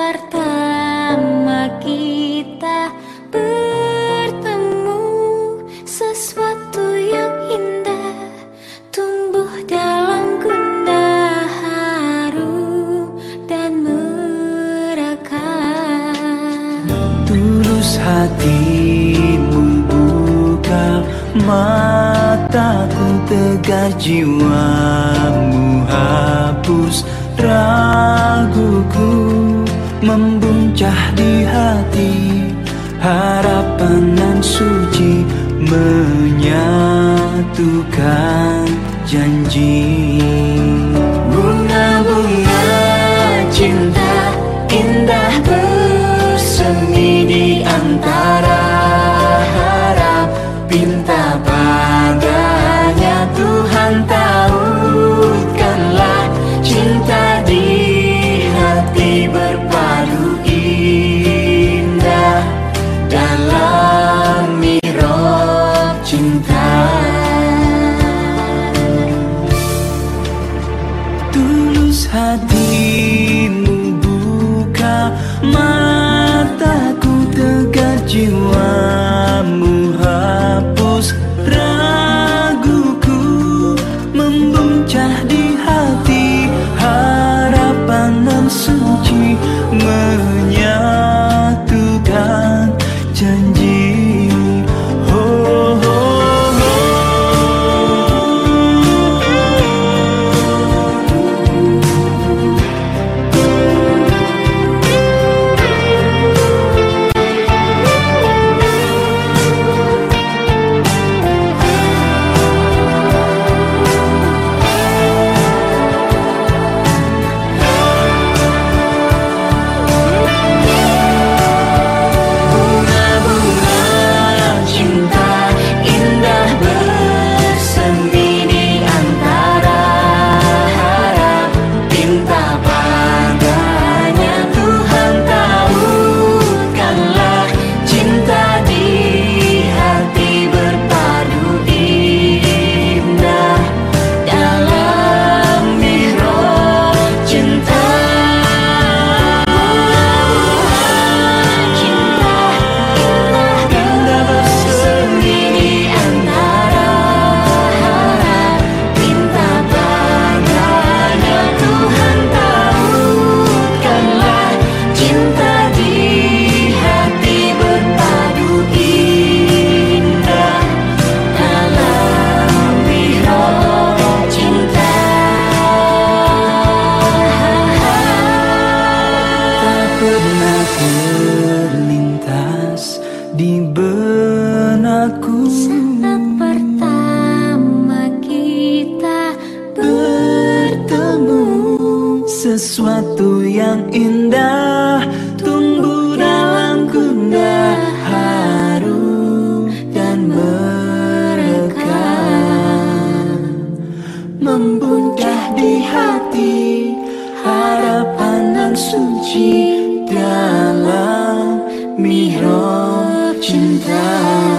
pertama kita bertemu Sesuatu yang indah tumbuh dalam gundah haru dan meraka Tulus hatimu buka mataku tegar jiwamu hapus raguku membuncah di hati Harapan dan suci menyatukan janji. Bunga-bunga cinta indah bersemi di antara harap Pinta padanya Tuhan tautkanlah cinta di sesuatu yang indah Tumbuh dalam gunda haru dan berkah Membuncah di hati harapan dan suci dalam mihrab cinta.